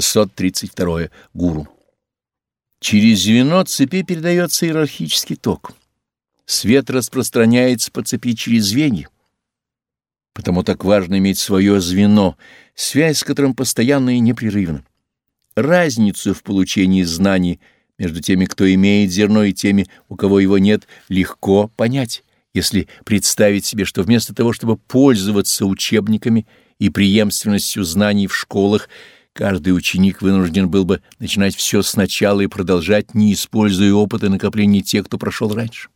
632. Гуру. Через звено цепи передается иерархический ток. Свет распространяется по цепи через звенья. Потому так важно иметь свое звено, связь с которым постоянно и непрерывна. Разницу в получении знаний между теми, кто имеет зерно, и теми, у кого его нет, легко понять, если представить себе, что вместо того, чтобы пользоваться учебниками и преемственностью знаний в школах, каждый ученик вынужден был бы начинать все сначала и продолжать, не используя опыта накопления тех, кто прошел раньше.